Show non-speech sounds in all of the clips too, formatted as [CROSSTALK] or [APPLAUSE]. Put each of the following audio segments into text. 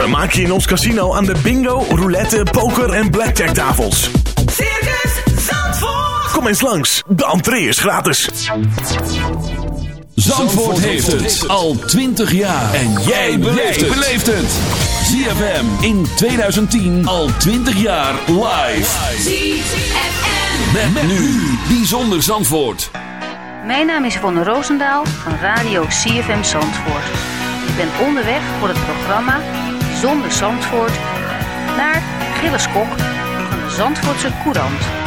Vermaak je in ons casino aan de bingo, roulette, poker en blackjack tafels. Circus Zandvoort. Kom eens langs, de entree is gratis. Zandvoort heeft het al 20 jaar. En jij beleeft het. ZFM in 2010 al 20 jaar live. ZFM. Met, nu bijzonder Zandvoort. Mijn naam is Yvonne Roosendaal van Radio CFM Zandvoort. Ik ben onderweg voor het programma Zonder Zandvoort naar Gilles Kok van de Zandvoortse Courant.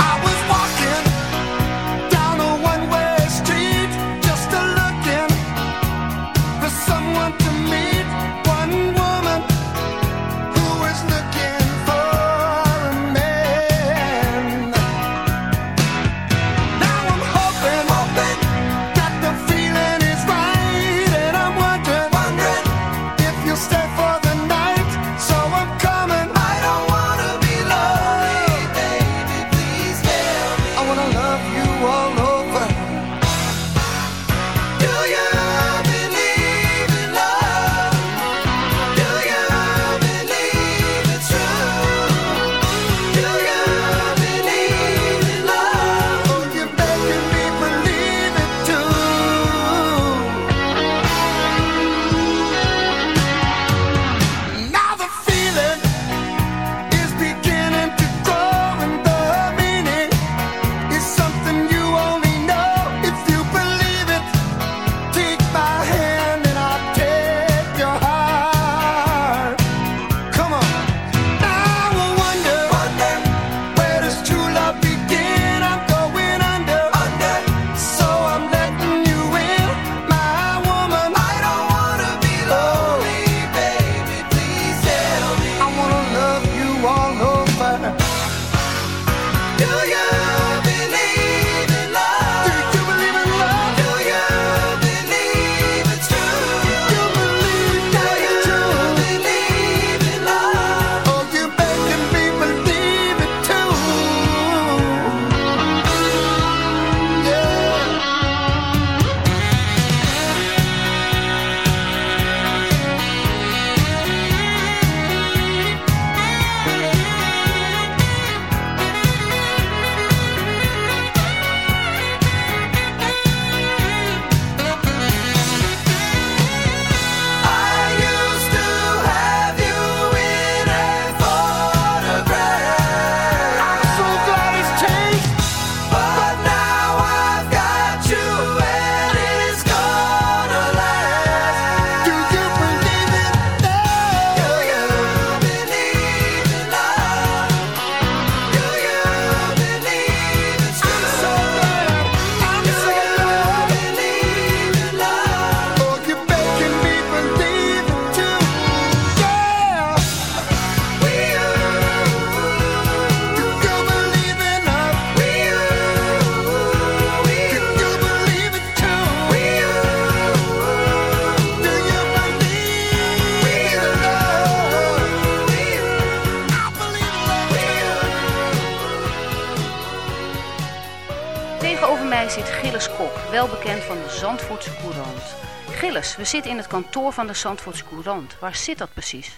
Wel bekend van de Zandvoortse Courant. Gilles, we zitten in het kantoor van de Zandvoortse Courant. Waar zit dat precies?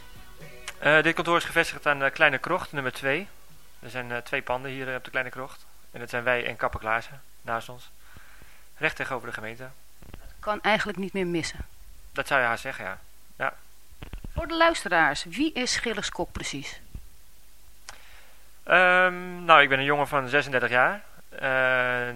Eh, dit kantoor is gevestigd aan de Kleine Krocht, nummer 2. Er zijn eh, twee panden hier eh, op de Kleine Krocht. En dat zijn wij en Kapper Klaassen, naast ons. Recht tegenover de gemeente. Kan eigenlijk niet meer missen. Dat zou je haar zeggen, ja. Voor de luisteraars, wie is Gilles Kok precies? Ehm, nou, ik ben een jongen van 36 jaar. Eh,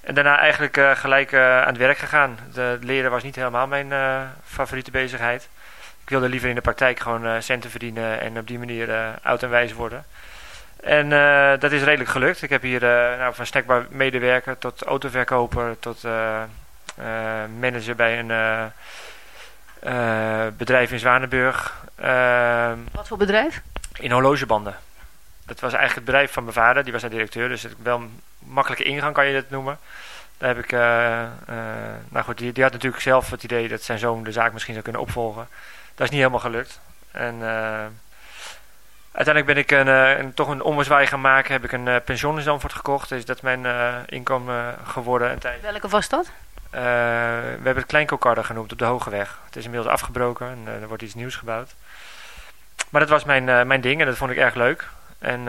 En daarna eigenlijk eh, gelijk eh, aan het werk gegaan. De leren was niet helemaal mijn eh, favoriete bezigheid. Ik wilde liever in de praktijk gewoon centen verdienen en op die manier oud en wijs worden. En dat is redelijk gelukt. Ik heb hier nou, van snackbar medewerker tot autoverkoper tot manager bij een bedrijf in Zwanenburg. Ehm, Wat voor bedrijf? in horlogebanden. Dat was eigenlijk het bedrijf van mijn vader, die was daar directeur, dus het wel makkelijke ingang kan je dat noemen. Daar heb ik, eh, eh, nou goed, die, die had natuurlijk zelf het idee dat zijn zoon de zaak misschien zou kunnen opvolgen. Dat is niet helemaal gelukt. En eh, uiteindelijk ben ik een, een, toch een ommezwaai gaan maken, heb ik een pensioen in Zandvoort gekocht, dus dat is mijn inkomen geworden. Welke was dat? We hebben het Kleinkokarde genoemd op de Hogeweg. Het is inmiddels afgebroken en er wordt iets nieuws gebouwd. Maar dat was mijn, mijn ding en dat vond ik erg leuk. En,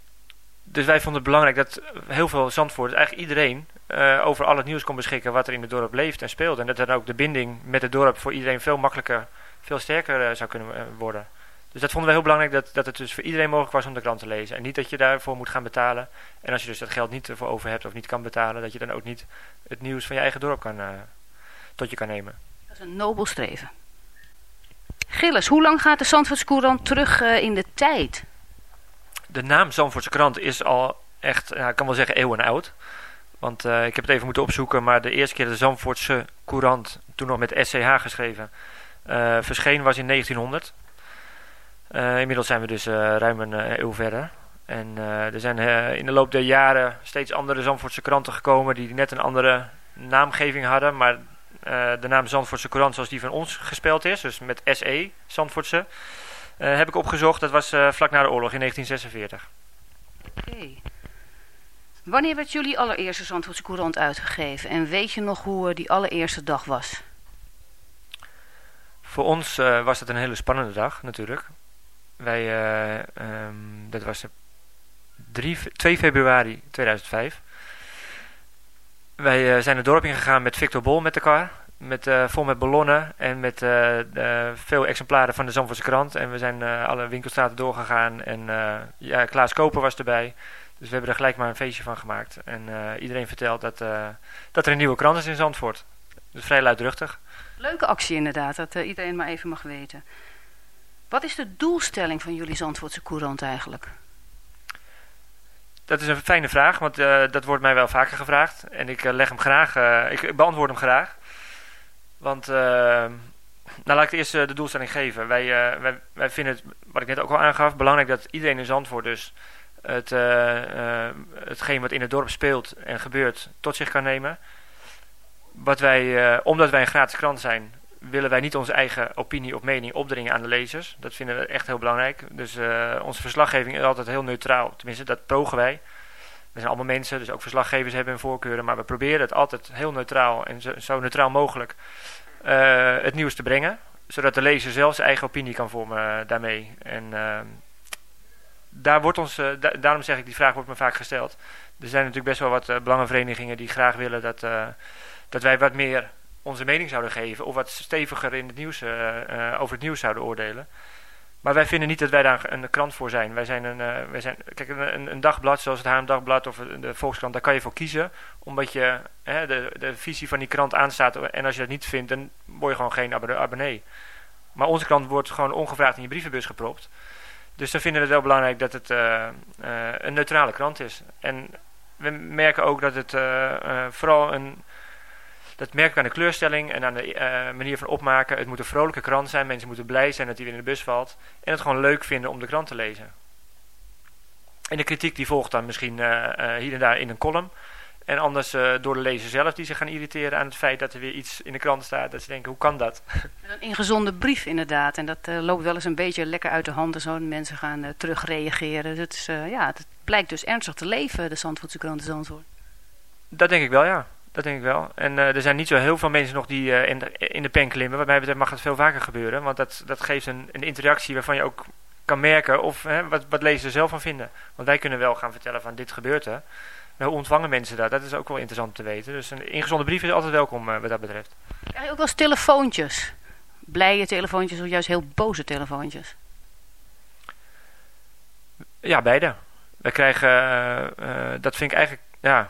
dus wij vonden het belangrijk dat heel veel Zandvoorters, eigenlijk iedereen, eh, over al het nieuws kon beschikken wat er in het dorp leeft en speelt. En dat dan ook de binding met het dorp voor iedereen veel makkelijker, veel sterker eh, zou kunnen eh, worden. Dus dat vonden we heel belangrijk, dat, dat het dus voor iedereen mogelijk was om de krant te lezen. En niet dat je daarvoor moet gaan betalen. En als je dus dat geld niet ervoor over hebt of niet kan betalen, dat je dan ook niet het nieuws van je eigen dorp kan, tot je kan nemen. Dat is een nobel streven. Gilles, hoe lang gaat de Zandvoortse courant terug in de tijd? De naam Zandvoortse krant is al echt, ja, ik kan wel zeggen eeuwen oud. Want eh, ik heb het even moeten opzoeken, maar de eerste keer de Zandvoortse courant, toen nog met SCH geschreven, eh, verscheen was in 1900. Eh, inmiddels zijn we dus ruim een eeuw verder. En er zijn in de loop der jaren steeds andere Zandvoortse kranten gekomen die net een andere naamgeving hadden. Maar de naam Zandvoortse Courant zoals die van ons gespeld is, dus met SE, Zandvoortse, eh, heb ik opgezocht. Dat was eh, vlak na de oorlog in 1946. Oké. Wanneer werd jullie allereerste Zandvoortse courant uitgegeven? En weet je nog hoe eh, die allereerste dag was? Voor ons was het een hele spannende dag natuurlijk. Wij, eh, ehm, dat was op 3, fe- 2 februari 2005. Wij zijn het dorp ingegaan met Victor Bol met elkaar. Met, eh, vol met ballonnen en met eh, veel exemplaren van de Zandvoortse krant. En we zijn eh, alle winkelstraten doorgegaan. En ja, Klaas Koper was erbij. Dus we hebben er gelijk maar een feestje van gemaakt. En iedereen vertelt dat, dat er een nieuwe krant is in Zandvoort. Dus vrij luidruchtig. Leuke actie inderdaad, dat iedereen maar even mag weten. Wat is de doelstelling van jullie Zandvoortse courant eigenlijk? Dat is een fijne vraag, want dat wordt mij wel vaker gevraagd. En ik leg hem graag, ik, ik beantwoord hem graag. Want, eh, nou laat ik eerst eh, de doelstelling geven. Wij, eh, wij, wij vinden het, wat ik net ook al aangaf, belangrijk dat iedereen in Zandvoort dus het, hetgeen wat in het dorp speelt en gebeurt tot zich kan nemen. Wat wij, omdat wij een gratis krant zijn, willen wij niet onze eigen opinie of mening opdringen aan de lezers. Dat vinden we echt heel belangrijk. Dus onze verslaggeving is altijd heel neutraal. Tenminste, dat pogen wij. We zijn allemaal mensen, dus ook verslaggevers hebben hun voorkeuren. Maar we proberen het altijd heel neutraal en zo, neutraal mogelijk eh, het nieuws te brengen. Zodat de lezer zelf zijn eigen opinie kan vormen eh, daarmee. En ehm, daar wordt ons, eh, da- daarom zeg ik, die vraag wordt me vaak gesteld. Er zijn natuurlijk best wel wat belangenverenigingen die graag willen dat, dat wij wat meer onze mening zouden geven. Of wat steviger in het nieuws, over het nieuws zouden oordelen. Maar wij vinden niet dat wij daar een krant voor zijn. Wij zijn een, eh, wij zijn, kijk, een, een- dagblad zoals het Haarlem Dagblad of de Volkskrant, daar kan je voor kiezen. Omdat je hè, de, de visie van die krant aanstaat. En als je dat niet vindt, dan word je gewoon geen abonne- abonnee. Maar onze krant wordt gewoon ongevraagd in je brievenbus gepropt. Dus dan vinden we het wel belangrijk dat het eh, eh, een neutrale krant is. En we merken ook dat het vooral een... Dat merk ik aan de kleurstelling en aan de eh, manier van opmaken. Het moet een vrolijke krant zijn. Mensen moeten blij zijn dat hij weer in de bus valt. En het gewoon leuk vinden om de krant te lezen. En de kritiek die volgt dan misschien eh, eh, hier en daar in een column. En anders door de lezer zelf die zich gaan irriteren aan het feit dat er weer iets in de krant staat. Dat ze denken, hoe kan dat? [LAUGHS] Een ingezonde brief inderdaad. En dat loopt wel eens een beetje lekker uit de hand en zo. En mensen gaan terugreageren. Dus is, ja, het blijkt dus ernstig te leven, de Zandvoortse krant Zandvoort. Dat denk ik wel, ja. Dat denk ik wel. En uh, er zijn niet zo heel veel mensen nog die uh, in, de, in de pen klimmen. Wat mij betreft mag het veel vaker gebeuren. Want dat, dat geeft een, een interactie waarvan je ook kan merken of hè, wat, wat lezers er zelf van vinden. Want wij kunnen wel gaan vertellen van dit gebeurt er. Maar hoe ontvangen mensen dat? Dat is ook wel interessant te weten. Dus een ingezonde brief is altijd welkom uh, wat dat betreft. Krijg je ook wel eens telefoontjes? Blije telefoontjes of juist heel boze telefoontjes? Ja, beide. We krijgen, dat vind ik eigenlijk, ja,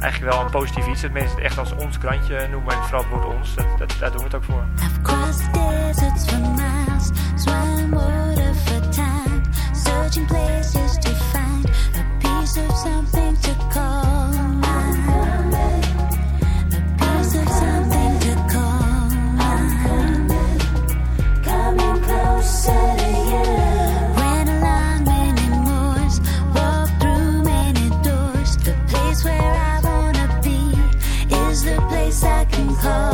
eigenlijk wel een positief iets. Dat mensen het echt als ons krantje noemen. En vooral het woord ons. Dat, dat, daar doen we het ook voor. I've crossed deserts for miles, swam water for time, searching places to find a piece of something to Come.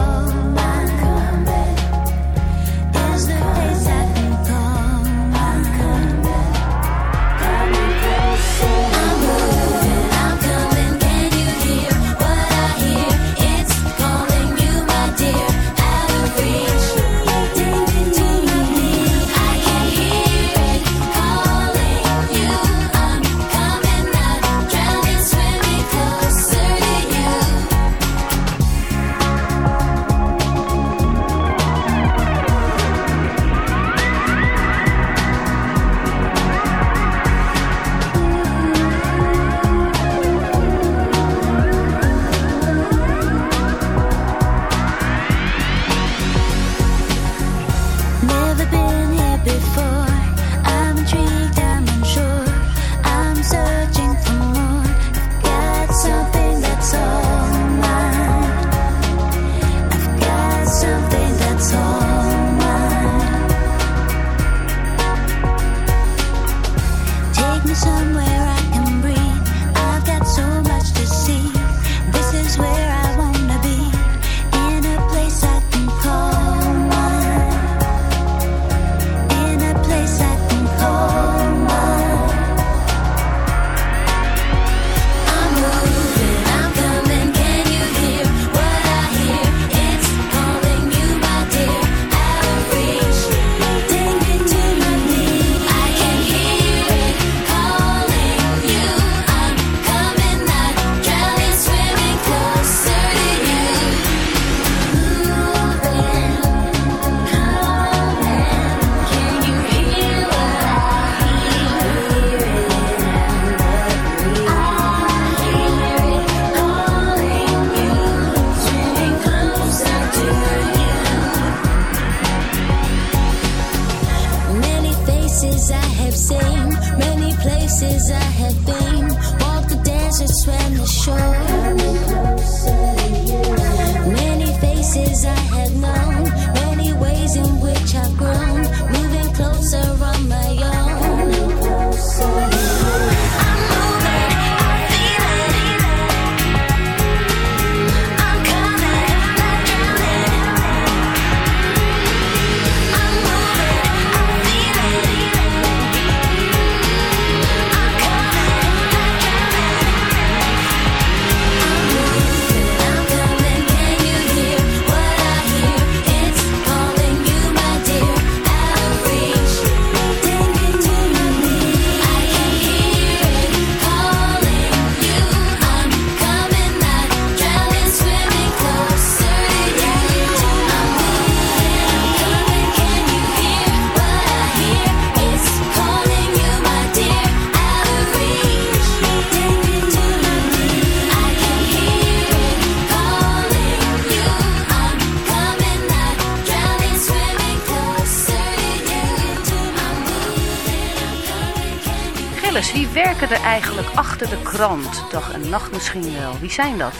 De krant? Dag en nacht misschien wel. Wie zijn dat?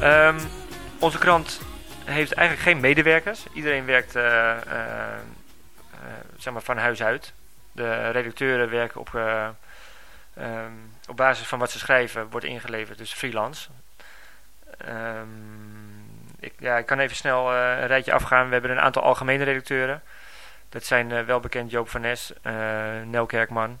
Ehm, onze krant heeft eigenlijk geen medewerkers. Iedereen werkt eh, eh, eh, zeg maar van huis uit. De redacteuren werken op, eh, ehm, op basis van wat ze schrijven, wordt ingeleverd, dus freelance. Ehm, ik, ja, ik kan even snel een rijtje afgaan. We hebben een aantal algemene redacteuren. Dat zijn eh, wel bekend Joop van Nes, Nel Kerkman.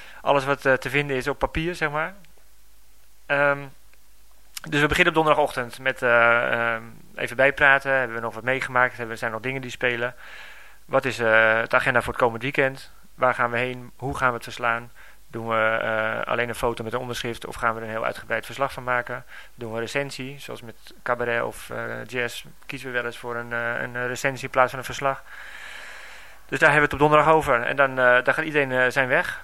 alles wat eh, te vinden is op papier, zeg maar. Ehm, dus we beginnen op donderdagochtend met eh, ehm, even bijpraten. Hebben we nog wat meegemaakt? Hebben, zijn er nog dingen die spelen? Wat is eh, het agenda voor het komend weekend? Waar gaan we heen? Hoe gaan we het verslaan? Doen we alleen een foto met een onderschrift of gaan we er een heel uitgebreid verslag van maken? Doen we recensie, zoals met cabaret of jazz, kiezen we wel eens voor een, een recensie in plaats van een verslag. Dus daar hebben we het op donderdag over. En dan, dan gaat iedereen zijn weg.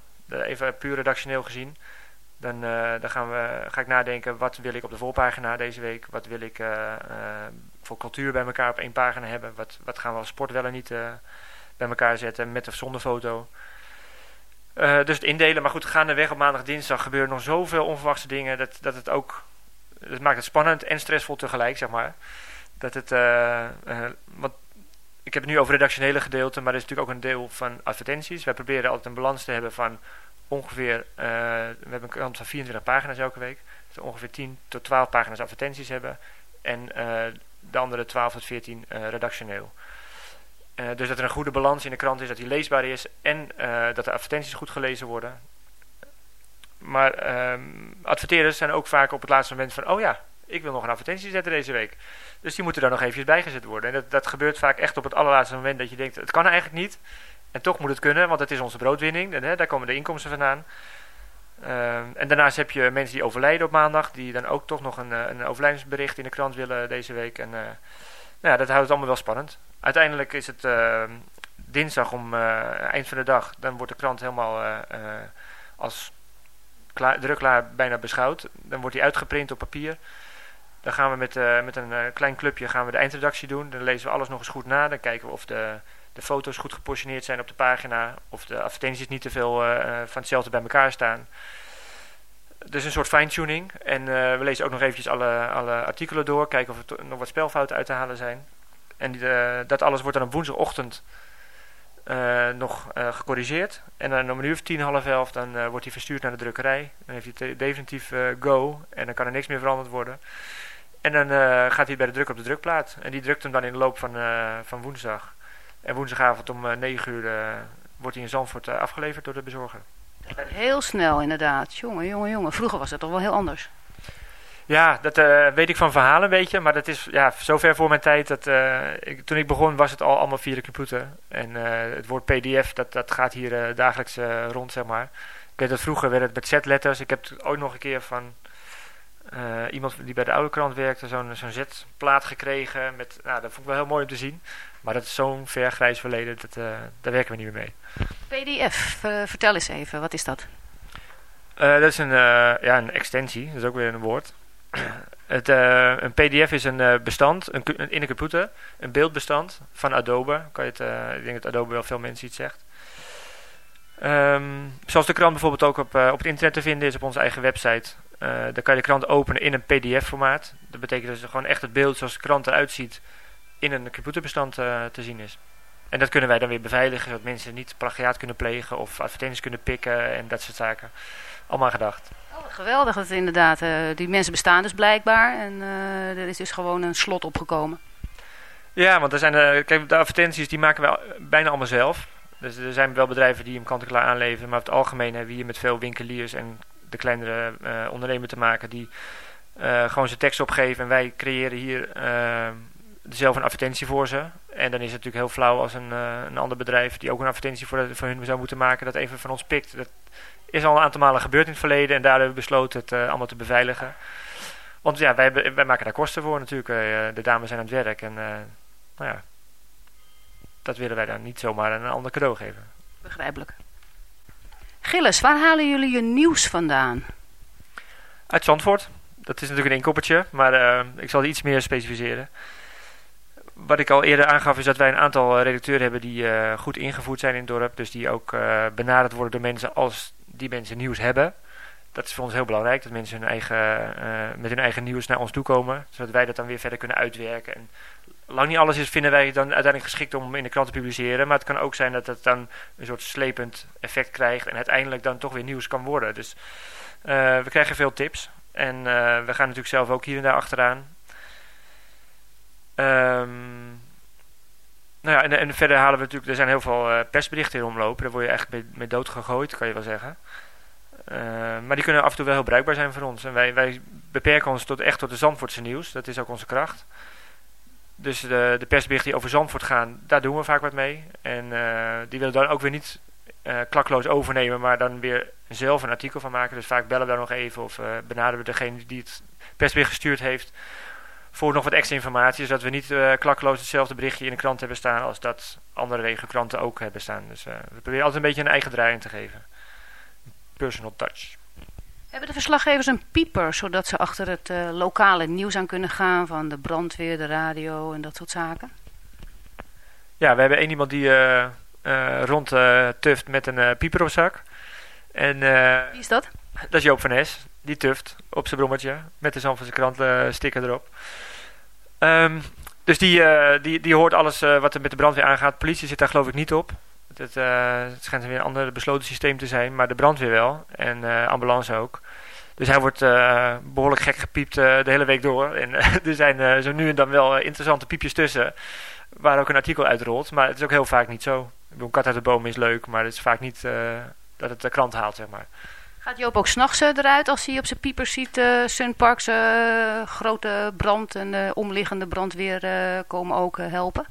De- even puur redactioneel gezien. Dan, eh, dan gaan we, ga ik nadenken, wat wil ik op de voorpagina deze week? Wat wil ik eh, eh, voor cultuur bij elkaar op één pagina hebben? Wat, wat gaan we als sport wel en niet eh, bij elkaar zetten, met of zonder foto? Eh, dus het indelen, maar goed, gaandeweg op maandag, dinsdag gebeuren nog zoveel onverwachte dingen dat, dat het ook het maakt het spannend en stressvol tegelijk, zeg maar. Dat het, eh, eh, want ik heb het nu over redactionele gedeelte, maar er is natuurlijk ook een deel van advertenties. Wij proberen altijd een balans te hebben van ongeveer, eh, we hebben een krant van 24 pagina's elke week. Dus ongeveer 10 tot 12 pagina's advertenties hebben. En eh, de andere 12 tot 14 eh, redactioneel. Dus dat er een goede balans in de krant is, dat die leesbaar is en dat de advertenties goed gelezen worden. Maar ehm adverteerders zijn ook vaak op het laatste moment van, oh ja, ik wil nog een advertentie zetten deze week. Dus die moeten daar nog eventjes bijgezet worden. En dat, dat gebeurt vaak echt op het allerlaatste moment dat je denkt, het kan eigenlijk niet. En toch moet het kunnen, want het is onze broodwinning. En, hè, daar komen de inkomsten vandaan. Ehm, en daarnaast heb je mensen die overlijden op maandag, die dan ook toch nog een, eh, een overlijdensbericht in de krant willen deze week. En eh, nou ja, dat houdt het allemaal wel spannend. Uiteindelijk is het ehm, dinsdag om eh, eind van de dag, dan wordt de krant helemaal als klaar, drukklaar bijna beschouwd. Dan wordt die uitgeprint op papier. Dan gaan we met, eh, met een eh, klein clubje gaan we de eindredactie doen. Dan lezen we alles nog eens goed na. Dan kijken we of de, de foto's goed gepositioneerd zijn op de pagina. Of de advertenties niet te veel eh, van hetzelfde bij elkaar staan. Dus een soort fine-tuning. En we lezen ook nog eventjes alle, alle artikelen door. Kijken of er nog wat spelfouten uit te halen zijn. En die, dat alles wordt dan op woensdagochtend nog gecorrigeerd. En dan om een uur of tien, half elf, dan wordt hij verstuurd naar de drukkerij. Dan heeft hij definitief go. En dan kan er niks meer veranderd worden. En dan eh, gaat hij bij de druk op de drukplaat. En die drukt hem dan in de loop van, eh, van woensdag. En woensdagavond om eh, 9 uur eh, wordt hij in Zandvoort afgeleverd door de bezorger. Heel snel inderdaad. Jongen, jongen, jongen. Vroeger was dat toch wel heel anders. Ja, dat weet ik van verhalen een beetje. Maar dat is ja, zover voor mijn tijd. Dat, ik, toen ik begon was het al allemaal via de computer. En het woord pdf, dat, dat gaat hier dagelijks rond, zeg maar. Ik weet dat vroeger werd het met z-letters. Ik heb het ook nog een keer van eh, iemand die bij de oude krant werkte... zo'n zo'n z-plaat gekregen. Met, nou, dat vond ik wel heel mooi om te zien. Maar dat is zo'n ver grijs verleden. Dat, eh, daar werken we niet meer mee. PDF, eh, vertel eens even, wat is dat? Dat is een, ja, een extensie, dat is ook weer een woord. [CLEARS THROAT] Het, een PDF is een bestand een, in een computer, een beeldbestand van Adobe. Kan je het, ik denk dat Adobe wel veel mensen iets zegt. Ehm, zoals de krant bijvoorbeeld ook op, op het internet te vinden is op onze eigen website. Eh dan kan je de krant openen in een PDF-formaat. Dat betekent dus gewoon echt het beeld zoals de krant eruit ziet in een computerbestand eh, te zien is. En dat kunnen wij dan weer beveiligen, zodat mensen niet plagiaat kunnen plegen of advertenties kunnen pikken en dat soort zaken. Allemaal gedacht. Oh, geweldig dat inderdaad. eh, die mensen bestaan dus blijkbaar. En er is dus gewoon een slot opgekomen. Ja, want er zijn, kijk, de advertenties die maken we bijna allemaal zelf. Dus er zijn wel bedrijven die hem kant-en-klaar aanleveren. Maar over het algemeen hebben we hier met veel winkeliers en de kleinere eh ondernemers te maken die eh, gewoon zijn tekst opgeven. En wij creëren hier eh, zelf een advertentie voor ze. En dan is het natuurlijk heel flauw als een, een ander bedrijf die ook een advertentie voor, voor hun zou moeten maken, dat even van ons pikt. Dat is al een aantal malen gebeurd in het verleden en daar hebben we besloten het allemaal te beveiligen. Want ja, wij, wij maken daar kosten voor natuurlijk. De dames zijn aan het werk en nou ja, dat willen wij dan niet zomaar een ander cadeau geven. Begrijpelijk. Gilles, waar halen jullie je nieuws vandaan? Uit Zandvoort. Dat is natuurlijk een inkoppertje, maar eh, ik zal iets meer specificeren. Wat ik al eerder aangaf is dat wij een aantal eh, redacteuren hebben die eh, goed ingevoerd zijn in het dorp. Dus die ook benaderd worden door mensen als die mensen nieuws hebben. Dat is voor ons heel belangrijk, dat mensen hun eigen, met hun eigen nieuws naar ons toe komen. Zodat wij dat dan weer verder kunnen uitwerken. En lang niet alles is, vinden wij dan uiteindelijk geschikt om in de krant te publiceren. Maar het kan ook zijn dat het dan een soort slepend effect krijgt. En uiteindelijk dan toch weer nieuws kan worden. Dus eh, we krijgen veel tips. En eh, we gaan natuurlijk zelf ook hier en daar achteraan. Ehm, nou ja, en, en verder halen we natuurlijk... Er zijn heel veel eh, persberichten in omlopen. Daar word je eigenlijk mee, dood gegooid, kan je wel zeggen. Maar die kunnen af en toe wel heel bruikbaar zijn voor ons. En wij, wij beperken ons tot, echt tot de Zandvoortse nieuws. Dat is ook onze kracht. Dus de, de persberichten die over Zandvoort gaan, daar doen we vaak wat mee. En eh, die willen dan ook weer niet eh klakloos overnemen, maar dan weer zelf een artikel van maken. Dus vaak bellen we daar nog even of eh, benaderen we degene die het persbericht gestuurd heeft voor nog wat extra informatie. Zodat we niet klakloos hetzelfde berichtje in de krant hebben staan als dat andere regiokranten ook hebben staan. Dus we proberen altijd een beetje een eigen draaiing te geven. Personal touch. Hebben de verslaggevers een pieper, zodat ze achter het eh, lokale nieuws aan kunnen gaan van de brandweer, de radio en dat soort zaken? Ja, we hebben één iemand die uh, rond tuft met een pieper op zak. En, Wie is dat? Dat is Joop van Nes. Die tuft op zijn brommetje met de Zandvoortse krant sticker erop. Ehm, dus die, die, die hoort alles wat er met de brandweer aangaat. Politie zit daar geloof ik niet op. Het, uh, eh, het, schijnt weer een ander besloten systeem te zijn, maar de brandweer wel. En eh, ambulance ook. Dus hij wordt eh, behoorlijk gek gepiept de hele week door. En [LAUGHS] er zijn zo nu en dan wel interessante piepjes tussen. Waar ook een artikel uitrolt. Maar het is ook heel vaak niet zo. Ik bedoel, kat uit de boom is leuk, maar het is vaak niet dat het de krant haalt, zeg maar. Gaat Joop ook s'nachts eruit als hij op zijn piepers ziet uh, Sunparks grote brand en omliggende brandweer komen ook helpen?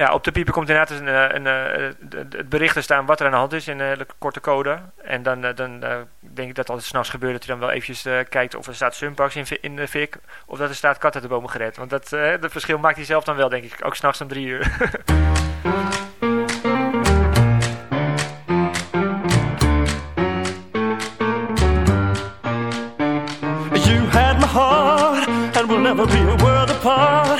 Ja, op de pieper komt inderdaad een, eh, een, eh, het bericht te staan wat er aan de hand is in eh, een hele korte code. En dan, dan denk ik dat als het s'nachts gebeurt dat hij dan wel eventjes kijkt of er staat Sunpax in, in de fik. Of dat er staat kat uit de bomen gered. Want dat, verschil maakt hij zelf dan wel, denk ik. Ook s'nachts om drie uur. [LAUGHS] You had my heart and we'll never be a world apart.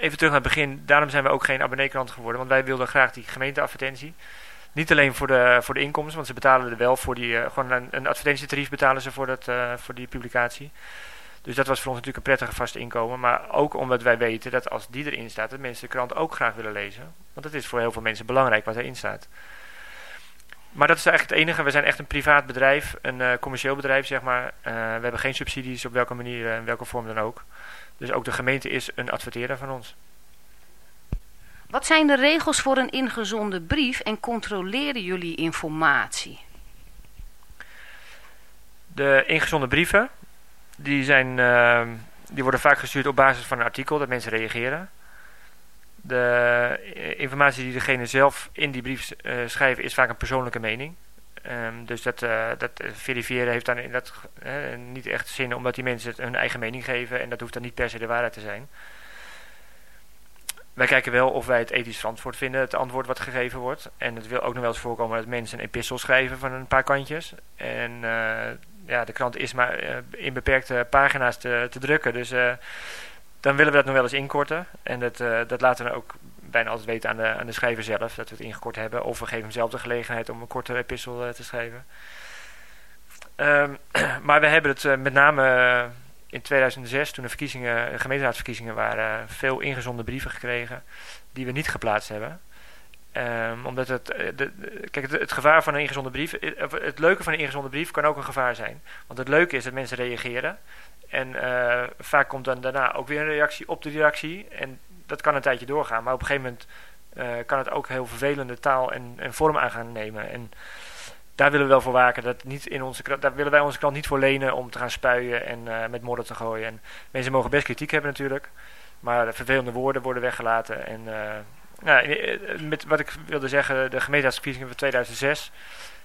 Even terug naar het begin, daarom zijn we ook geen abonneekrant geworden, want wij wilden graag die gemeenteadvertentie. Niet alleen voor de, voor de inkomsten, want ze betalen er wel voor die, eh, gewoon een, een advertentietarief betalen ze voor, dat, eh, voor die publicatie. Dus dat was voor ons natuurlijk een prettige vast inkomen. Maar ook omdat wij weten dat als die erin staat, dat mensen de krant ook graag willen lezen. Want het is voor heel veel mensen belangrijk wat erin staat. Maar dat is eigenlijk het enige. We zijn echt een privaat bedrijf, een eh, commercieel bedrijf, zeg maar. We hebben geen subsidies op welke manier en welke vorm dan ook. Dus ook de gemeente is een adverteerder van ons. Wat zijn de regels voor een ingezonden brief en controleren jullie informatie? De ingezonden brieven, die, zijn, eh, die worden vaak gestuurd op basis van een artikel, dat mensen reageren. De eh, informatie die degene zelf in die brief eh, schrijven is vaak een persoonlijke mening. Ehm, dus dat, eh, dat verifiëren heeft dan dat, niet echt zin, omdat die mensen hun eigen mening geven en dat hoeft dan niet per se de waarheid te zijn. Wij kijken wel of wij het ethisch verantwoord vinden, het antwoord wat gegeven wordt. En het wil ook nog wel eens voorkomen dat mensen een epistel schrijven van een paar kantjes. En eh, ja, de krant is maar eh, in beperkte pagina's te, te drukken. Dus dan willen we dat nog wel eens inkorten. En dat, dat laten we ook bijna altijd weten aan de, aan de schrijver zelf, dat we het ingekort hebben. Of we geven hem zelf de gelegenheid om een korte epistel eh, te schrijven. Ehm, [CLEARS THROAT] maar we hebben het eh, met name eh, in 2006, toen de verkiezingen, gemeenteraadsverkiezingen waren, veel ingezonden brieven gekregen die we niet geplaatst hebben. Ehm, omdat het, de, kijk, het, gevaar van een ingezonde brief, het leuke van een ingezonde brief kan ook een gevaar zijn. Want het leuke is dat mensen reageren. En vaak komt dan daarna ook weer een reactie op de reactie. En dat kan een tijdje doorgaan. Maar op een gegeven moment eh, kan het ook heel vervelende taal en, en vorm aan gaan nemen. En daar willen we wel voor waken. Dat niet in onze, daar willen wij onze krant niet voor lenen om te gaan spuien en eh, met modder te gooien. En mensen mogen best kritiek hebben natuurlijk. Maar de vervelende woorden worden weggelaten. En eh, nou, met wat ik wilde zeggen, de gemeenteraadsverkiezingen van 2006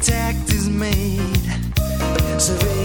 contact is made, surveyed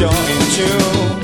you're in tune.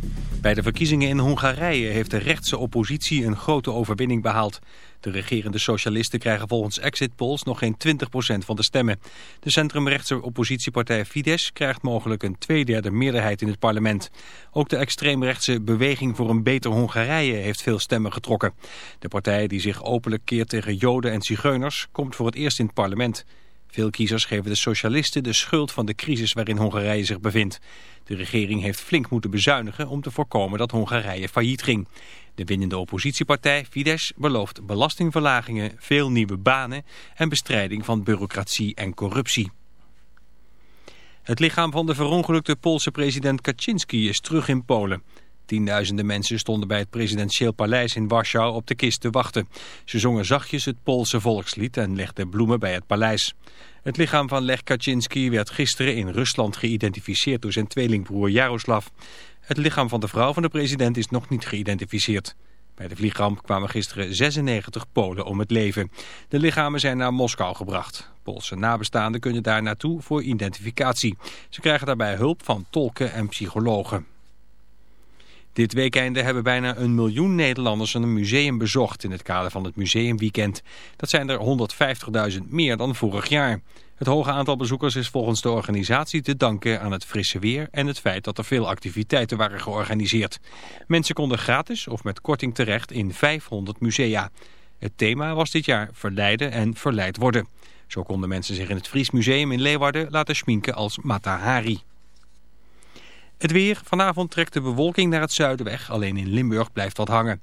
Bij de verkiezingen in Hongarije heeft de rechtse oppositie een grote overwinning behaald. De regerende socialisten krijgen volgens exit polls nog geen 20% van de stemmen. De centrumrechtse oppositiepartij Fidesz krijgt mogelijk een tweederde meerderheid in het parlement. Ook de extreemrechtse Beweging voor een Beter Hongarije heeft veel stemmen getrokken. De partij die zich openlijk keert tegen Joden en Zigeuners komt voor het eerst in het parlement. Veel kiezers geven de socialisten de schuld van de crisis waarin Hongarije zich bevindt. De regering heeft flink moeten bezuinigen om te voorkomen dat Hongarije failliet ging. De winnende oppositiepartij Fidesz belooft belastingverlagingen, veel nieuwe banen en bestrijding van bureaucratie en corruptie. Het lichaam van de verongelukte Poolse president Kaczynski is terug in Polen. Tienduizenden mensen stonden bij het presidentieel paleis in Warschau op de kist te wachten. Ze zongen zachtjes het Poolse volkslied en legden bloemen bij het paleis. Het lichaam van Lech Kaczynski werd gisteren in Rusland geïdentificeerd door zijn tweelingbroer Jaroslav. Het lichaam van de vrouw van de president is nog niet geïdentificeerd. Bij de vliegramp kwamen gisteren 96 Polen om het leven. De lichamen zijn naar Moskou gebracht. Poolse nabestaanden kunnen daar naartoe voor identificatie. Ze krijgen daarbij hulp van tolken en psychologen. Dit weekende hebben bijna een miljoen Nederlanders een museum bezocht in het kader van het museumweekend. Dat zijn er 150.000 meer dan vorig jaar. Het hoge aantal bezoekers is volgens de organisatie te danken aan het frisse weer en het feit dat er veel activiteiten waren georganiseerd. Mensen konden gratis of met korting terecht in 500 musea. Het thema was dit jaar verleiden en verleid worden. Zo konden mensen zich in het Fries Museum in Leeuwarden laten schminken als Mata Hari. Het weer. Vanavond trekt de bewolking naar het zuiden weg. Alleen in Limburg blijft wat hangen.